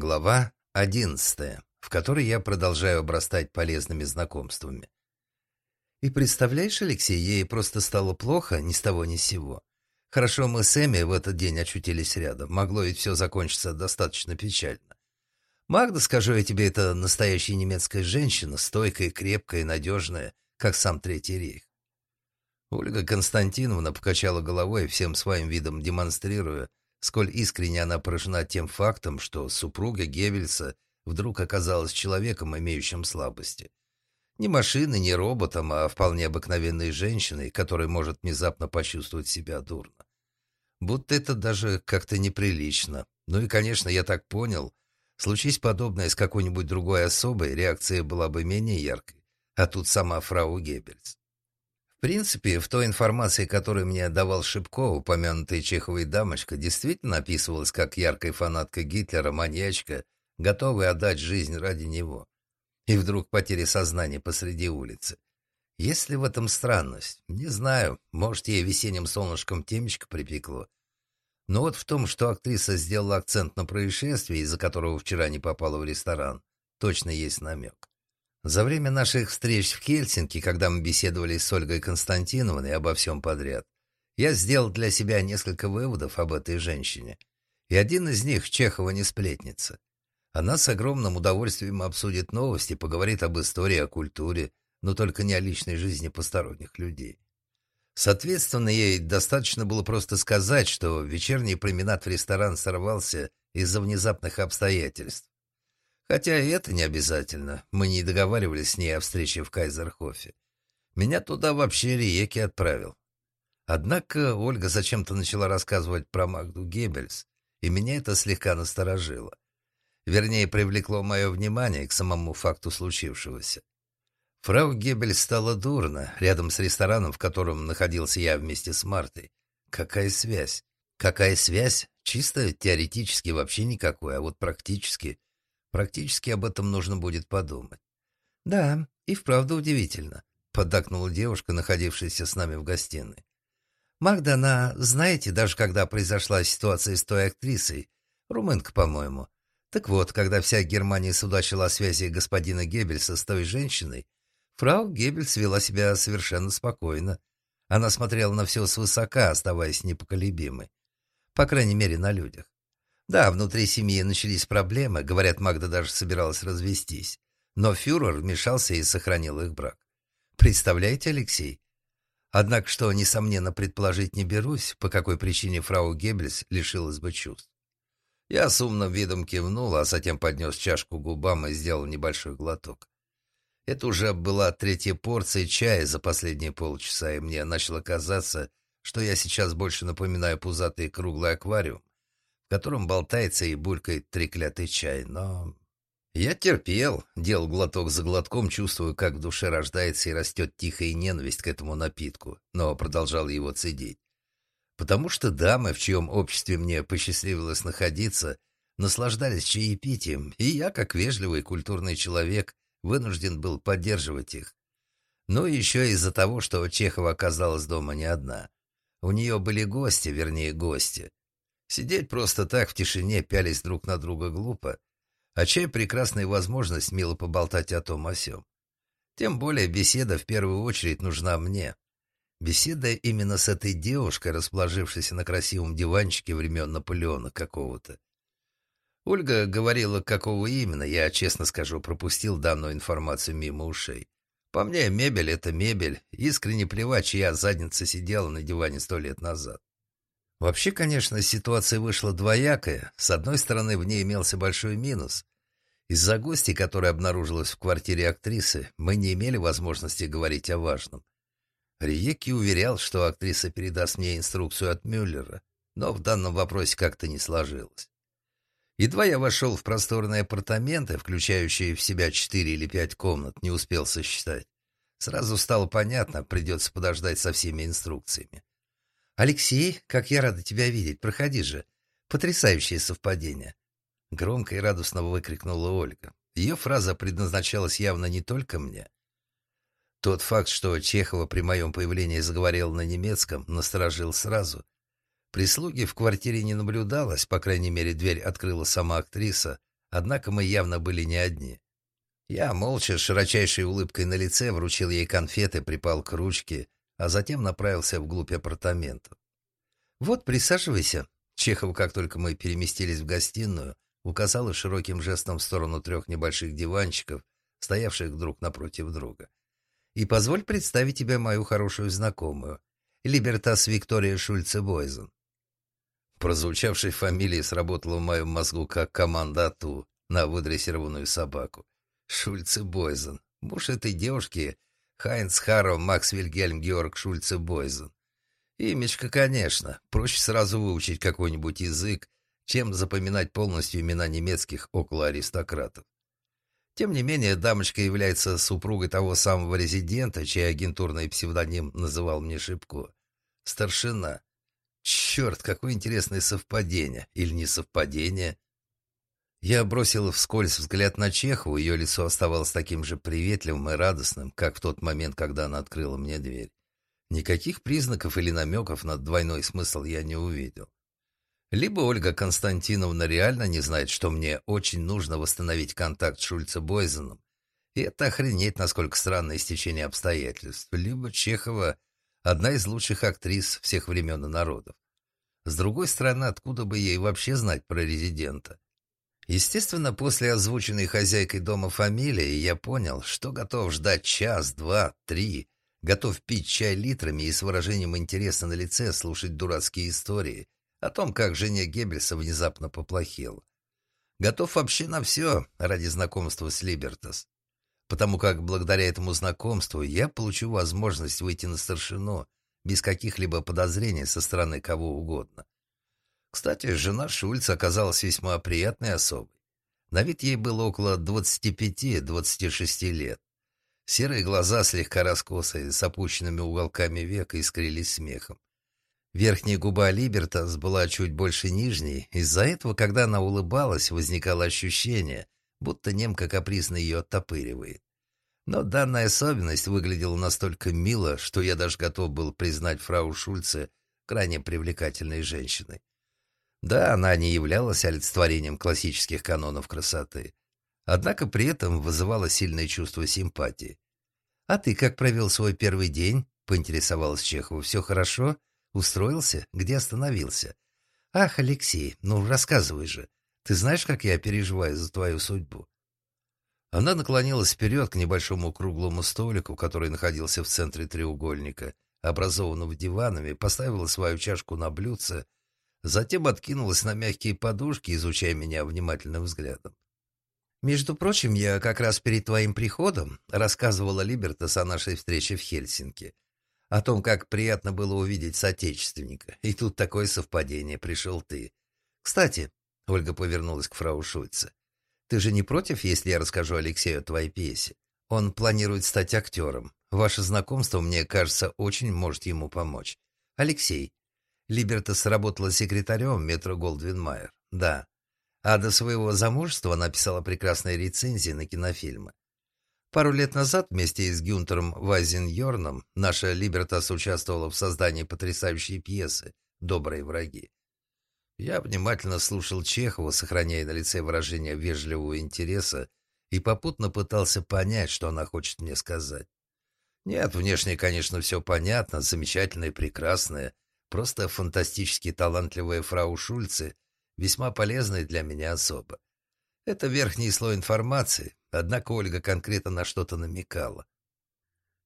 Глава одиннадцатая, в которой я продолжаю обрастать полезными знакомствами. И представляешь, Алексей, ей просто стало плохо ни с того ни с сего. Хорошо мы с Эми в этот день очутились рядом. Могло ведь все закончиться достаточно печально. Магда, скажу я тебе, это настоящая немецкая женщина, стойкая, крепкая и надежная, как сам Третий рейх. Ольга Константиновна покачала головой, всем своим видом демонстрируя, сколь искренне она поражена тем фактом, что супруга Геббельса вдруг оказалась человеком, имеющим слабости. Не машиной, не роботом, а вполне обыкновенной женщиной, которая может внезапно почувствовать себя дурно. Будто это даже как-то неприлично. Ну и, конечно, я так понял, случись подобное с какой-нибудь другой особой, реакция была бы менее яркой. А тут сама фрау Геббельс. В принципе, в той информации, которую мне давал Шипко, упомянутая Чеховой дамочка, действительно описывалась как яркая фанатка Гитлера, маньячка, готовая отдать жизнь ради него. И вдруг потеря сознания посреди улицы. Есть ли в этом странность? Не знаю. Может, ей весенним солнышком темечко припекло. Но вот в том, что актриса сделала акцент на происшествии, из-за которого вчера не попала в ресторан, точно есть намек. За время наших встреч в Хельсинки, когда мы беседовали с Ольгой Константиновной обо всем подряд, я сделал для себя несколько выводов об этой женщине. И один из них — Чехова не сплетница. Она с огромным удовольствием обсудит новости, поговорит об истории, о культуре, но только не о личной жизни посторонних людей. Соответственно, ей достаточно было просто сказать, что вечерний променад в ресторан сорвался из-за внезапных обстоятельств. Хотя и это не обязательно. Мы не договаривались с ней о встрече в Кайзерхофе. Меня туда вообще Риеки отправил. Однако Ольга зачем-то начала рассказывать про Магду Геббельс, и меня это слегка насторожило. Вернее, привлекло мое внимание к самому факту случившегося. Фрау Геббельс стала дурно, рядом с рестораном, в котором находился я вместе с Мартой. Какая связь? Какая связь? Чисто теоретически вообще никакой, а вот практически Практически об этом нужно будет подумать. «Да, и вправду удивительно», — поддакнула девушка, находившаяся с нами в гостиной. «Магда, она, знаете, даже когда произошла ситуация с той актрисой, румынка, по-моему, так вот, когда вся Германия судачила о связи господина Геббельса с той женщиной, фрау Геббельс вела себя совершенно спокойно. Она смотрела на все свысока, оставаясь непоколебимой. По крайней мере, на людях. Да, внутри семьи начались проблемы, говорят, Магда даже собиралась развестись. Но фюрер вмешался и сохранил их брак. Представляете, Алексей? Однако, что, несомненно, предположить не берусь, по какой причине фрау Геббельс лишилась бы чувств. Я с умным видом кивнул, а затем поднес чашку к губам и сделал небольшой глоток. Это уже была третья порция чая за последние полчаса, и мне начало казаться, что я сейчас больше напоминаю пузатый круглый аквариум, в котором болтается и булькает треклятый чай, но... Я терпел, делал глоток за глотком, чувствую, как в душе рождается и растет тихая ненависть к этому напитку, но продолжал его цедить. Потому что дамы, в чьем обществе мне посчастливилось находиться, наслаждались чаепитием, и я, как вежливый культурный человек, вынужден был поддерживать их. Ну и еще из-за того, что Чехова оказалась дома не одна. У нее были гости, вернее, гости. Сидеть просто так в тишине, пялись друг на друга глупо, а чай — прекрасная возможность мило поболтать о том о сём. Тем более беседа в первую очередь нужна мне. Беседа именно с этой девушкой, расположившейся на красивом диванчике времен Наполеона какого-то. Ольга говорила, какого именно, я, честно скажу, пропустил данную информацию мимо ушей. По мне, мебель — это мебель, искренне плевать, чья задница сидела на диване сто лет назад. Вообще, конечно, ситуация вышла двоякая. С одной стороны, в ней имелся большой минус. Из-за гостей, которая обнаружилась в квартире актрисы, мы не имели возможности говорить о важном. Риеки уверял, что актриса передаст мне инструкцию от Мюллера, но в данном вопросе как-то не сложилось. Едва я вошел в просторные апартаменты, включающие в себя четыре или пять комнат, не успел сосчитать. Сразу стало понятно, придется подождать со всеми инструкциями. «Алексей, как я рада тебя видеть, проходи же. Потрясающее совпадение!» Громко и радостно выкрикнула Ольга. Ее фраза предназначалась явно не только мне. Тот факт, что Чехова при моем появлении заговорил на немецком, насторожил сразу. Прислуги в квартире не наблюдалось, по крайней мере, дверь открыла сама актриса, Однако мы явно были не одни. Я молча, с широчайшей улыбкой на лице, вручил ей конфеты, припал к ручке, а затем направился вглубь апартаментов. «Вот, присаживайся». Чехов, как только мы переместились в гостиную, указала широким жестом в сторону трех небольших диванчиков, стоявших друг напротив друга. «И позволь представить тебе мою хорошую знакомую, Либертас Виктория Шульце-Бойзен». Прозвучавшей фамилии сработала в моем мозгу как команда АТУ на выдрессированную собаку. Шульце-Бойзен. Муж этой девушки Хайнц Харро Макс Вильгельм Георг Шульце-Бойзен. Имечко, конечно. Проще сразу выучить какой-нибудь язык, чем запоминать полностью имена немецких около аристократов. Тем не менее, дамочка является супругой того самого резидента, чей агентурный псевдоним называл мне Шипко. Старшина. Черт, какое интересное совпадение. Или не совпадение. Я бросил вскользь взгляд на Чехову, ее лицо оставалось таким же приветливым и радостным, как в тот момент, когда она открыла мне дверь. Никаких признаков или намеков на двойной смысл я не увидел. Либо Ольга Константиновна реально не знает, что мне очень нужно восстановить контакт с Шульце-Бойзеном, и это охренеть, насколько странное стечение обстоятельств, либо Чехова — одна из лучших актрис всех времен и народов. С другой стороны, откуда бы ей вообще знать про резидента? Естественно, после озвученной хозяйкой дома фамилии я понял, что готов ждать час, два, три, готов пить чай литрами и с выражением интереса на лице слушать дурацкие истории — о том, как жене Геббельса внезапно поплохело. Готов вообще на все ради знакомства с Либертас, потому как благодаря этому знакомству я получу возможность выйти на старшину без каких-либо подозрений со стороны кого угодно. Кстати, жена Шульца оказалась весьма приятной особой. На вид ей было около 25-26 лет. Серые глаза слегка раскосые, с опущенными уголками века искрились смехом. Верхняя губа Либертас была чуть больше нижней, из-за этого, когда она улыбалась, возникало ощущение, будто немка капризно ее оттопыривает. Но данная особенность выглядела настолько мило, что я даже готов был признать фрау Шульце крайне привлекательной женщиной. Да, она не являлась олицетворением классических канонов красоты, однако при этом вызывала сильное чувство симпатии. «А ты как провел свой первый день?» — поинтересовалась Чехова. «Все хорошо?» Устроился? Где остановился? Ах, Алексей, ну рассказывай же. Ты знаешь, как я переживаю за твою судьбу? Она наклонилась вперед к небольшому круглому столику, который находился в центре треугольника, образованного диванами, поставила свою чашку на блюдце, затем откинулась на мягкие подушки, изучая меня внимательным взглядом. «Между прочим, я как раз перед твоим приходом рассказывала Либертас о нашей встрече в Хельсинки о том, как приятно было увидеть соотечественника. И тут такое совпадение, пришел ты. Кстати, Ольга повернулась к фрау Шульце, ты же не против, если я расскажу Алексею о твоей пьесе? Он планирует стать актером. Ваше знакомство, мне кажется, очень может ему помочь. Алексей. Либертас работала секретарем метро Голдвин Майер. Да. А до своего замужества написала прекрасные рецензии на кинофильмы. Пару лет назад вместе с Гюнтером Вайзеньорном наша Либертас участвовала в создании потрясающей пьесы «Добрые враги». Я внимательно слушал Чехова, сохраняя на лице выражение вежливого интереса, и попутно пытался понять, что она хочет мне сказать. Нет, внешне, конечно, все понятно, замечательное, прекрасное, просто фантастически талантливая фрау Шульце, весьма полезная для меня особо. Это верхний слой информации, однако Ольга конкретно на что-то намекала.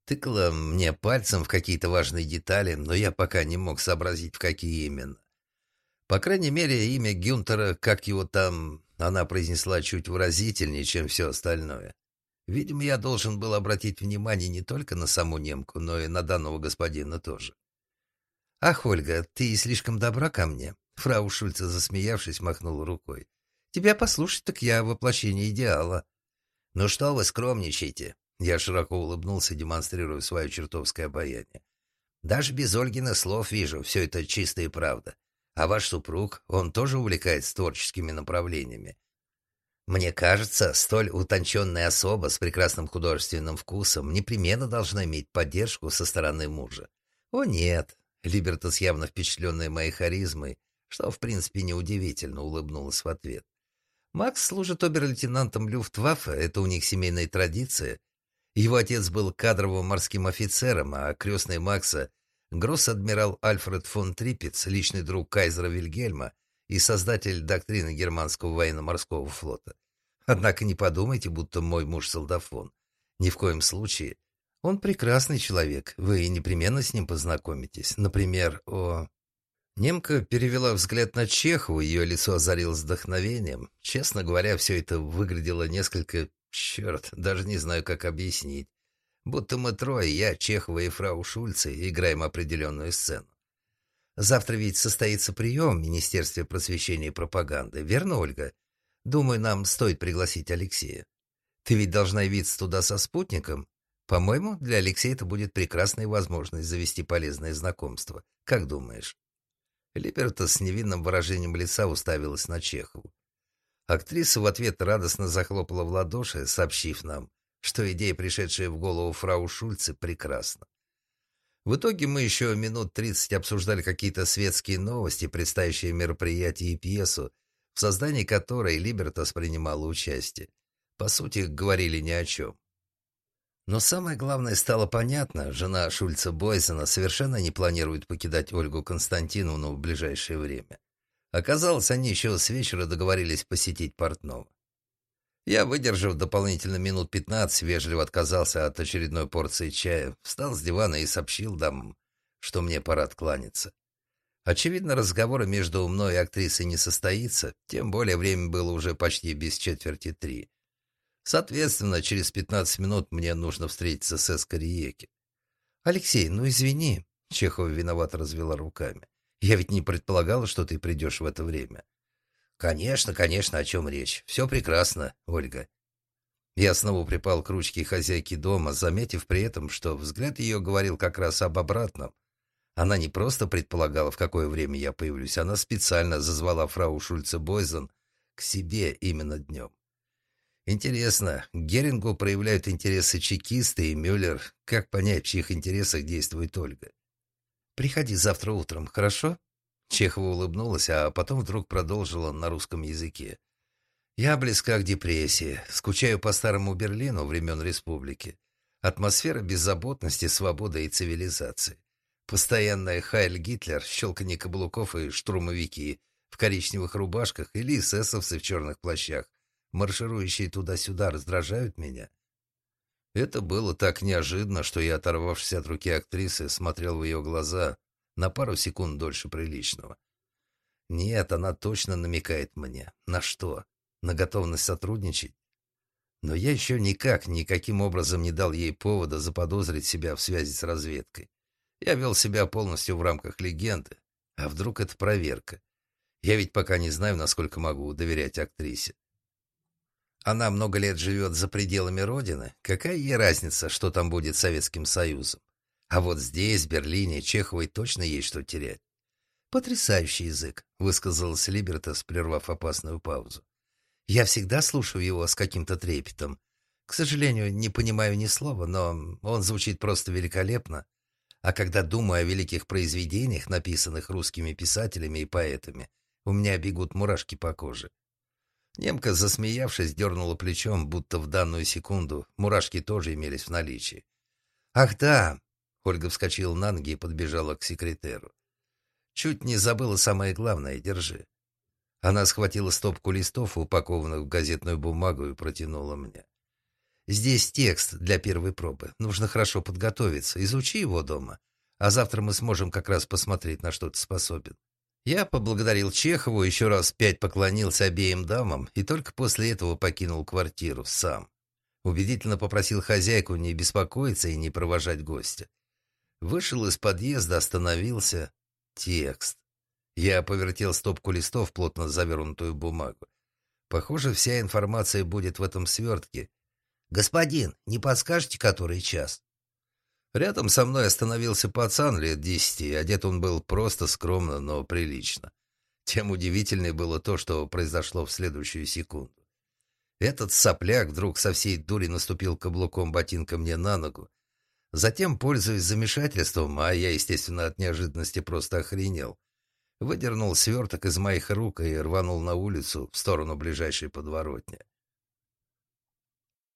Тыкала мне пальцем в какие-то важные детали, но я пока не мог сообразить, в какие именно. По крайней мере, имя Гюнтера, как его там, она произнесла чуть выразительнее, чем все остальное. Видимо, я должен был обратить внимание не только на саму немку, но и на данного господина тоже. «Ах, Ольга, ты слишком добра ко мне», — фрау Шульца, засмеявшись, махнула рукой. Тебя послушать, так я воплощение идеала. Ну что вы скромничаете? Я широко улыбнулся, демонстрируя свое чертовское обаяние. Даже без Ольгиных слов вижу, все это чистая правда. А ваш супруг, он тоже увлекается творческими направлениями. Мне кажется, столь утонченная особа с прекрасным художественным вкусом непременно должна иметь поддержку со стороны мужа. О нет, Либертас, явно впечатленная моей харизмой, что в принципе неудивительно, улыбнулась в ответ. Макс служит обер-лейтенантом Люфтваффе, это у них семейная традиция. Его отец был кадровым морским офицером, а крестный Макса — гросс-адмирал Альфред фон Триппец, личный друг кайзера Вильгельма и создатель доктрины германского военно-морского флота. Однако не подумайте, будто мой муж солдафон. Ни в коем случае. Он прекрасный человек, вы непременно с ним познакомитесь. Например, о... Немка перевела взгляд на Чехову, ее лицо озарилось вдохновением. Честно говоря, все это выглядело несколько... Черт, даже не знаю, как объяснить. Будто мы трое, я, Чехова и фрау Шульце, играем определенную сцену. Завтра ведь состоится прием в Министерстве просвещения и пропаганды, верно, Ольга? Думаю, нам стоит пригласить Алексея. Ты ведь должна явиться туда со спутником. По-моему, для Алексея это будет прекрасная возможность завести полезное знакомство. Как думаешь?» Либерта с невинным выражением лица уставилась на Чехову. Актриса в ответ радостно захлопала в ладоши, сообщив нам, что идея, пришедшая в голову фрау Шульце, прекрасна. В итоге мы еще минут тридцать обсуждали какие-то светские новости, предстоящие мероприятия и пьесу, в создании которой Либертас принимала участие. По сути, говорили ни о чем. Но самое главное стало понятно, жена Шульца Бойзена совершенно не планирует покидать Ольгу Константиновну в ближайшее время. Оказалось, они еще с вечера договорились посетить портного. Я, выдержав дополнительно минут пятнадцать, вежливо отказался от очередной порции чая, встал с дивана и сообщил дамам, что мне пора откланяться. Очевидно, разговора между мной и актрисой не состоится, тем более время было уже почти без четверти три. Соответственно, через 15 минут мне нужно встретиться с Эскариеки. «Алексей, ну извини», — Чехова виновато развела руками. «Я ведь не предполагала, что ты придешь в это время». «Конечно, конечно, о чем речь. Все прекрасно, Ольга». Я снова припал к ручке хозяйки дома, заметив при этом, что взгляд ее говорил как раз об обратном. Она не просто предполагала, в какое время я появлюсь, она специально зазвала фрау Шульце-Бойзен к себе именно днем. Интересно, Герингу проявляют интересы чекисты и Мюллер. Как понять, в чьих интересах действует Ольга? «Приходи завтра утром, хорошо?» Чехова улыбнулась, а потом вдруг продолжила на русском языке. «Я близка к депрессии. Скучаю по старому Берлину времен республики. Атмосфера беззаботности, свободы и цивилизации. Постоянная Хайль Гитлер, щелканье каблуков и штурмовики в коричневых рубашках или эсэсовцы в черных плащах марширующие туда-сюда, раздражают меня. Это было так неожиданно, что я, оторвавшись от руки актрисы, смотрел в ее глаза на пару секунд дольше приличного. Нет, она точно намекает мне. На что? На готовность сотрудничать? Но я еще никак, никаким образом не дал ей повода заподозрить себя в связи с разведкой. Я вел себя полностью в рамках легенды. А вдруг это проверка? Я ведь пока не знаю, насколько могу доверять актрисе. Она много лет живет за пределами Родины. Какая ей разница, что там будет Советским Союзом? А вот здесь, в Берлине, Чеховой точно есть что терять. «Потрясающий язык», — высказалась Либертас, прервав опасную паузу. «Я всегда слушаю его с каким-то трепетом. К сожалению, не понимаю ни слова, но он звучит просто великолепно. А когда думаю о великих произведениях, написанных русскими писателями и поэтами, у меня бегут мурашки по коже. Немка, засмеявшись, дернула плечом, будто в данную секунду мурашки тоже имелись в наличии. «Ах да!» — Ольга вскочила на ноги и подбежала к секретеру. «Чуть не забыла самое главное, держи». Она схватила стопку листов, упакованных в газетную бумагу, и протянула мне. «Здесь текст для первой пробы. Нужно хорошо подготовиться. Изучи его дома, а завтра мы сможем как раз посмотреть, на что ты способен». Я поблагодарил Чехову, еще раз пять поклонился обеим дамам и только после этого покинул квартиру сам. Убедительно попросил хозяйку не беспокоиться и не провожать гостя. Вышел из подъезда, остановился. Текст. Я повертел стопку листов, плотно завернутую бумагу. Похоже, вся информация будет в этом свертке. «Господин, не подскажете, который час?» Рядом со мной остановился пацан лет десяти, одет он был просто скромно, но прилично. Тем удивительнее было то, что произошло в следующую секунду. Этот сопляк вдруг со всей дури наступил каблуком ботинка мне на ногу. Затем, пользуясь замешательством, а я, естественно, от неожиданности просто охренел, выдернул сверток из моих рук и рванул на улицу в сторону ближайшей подворотни.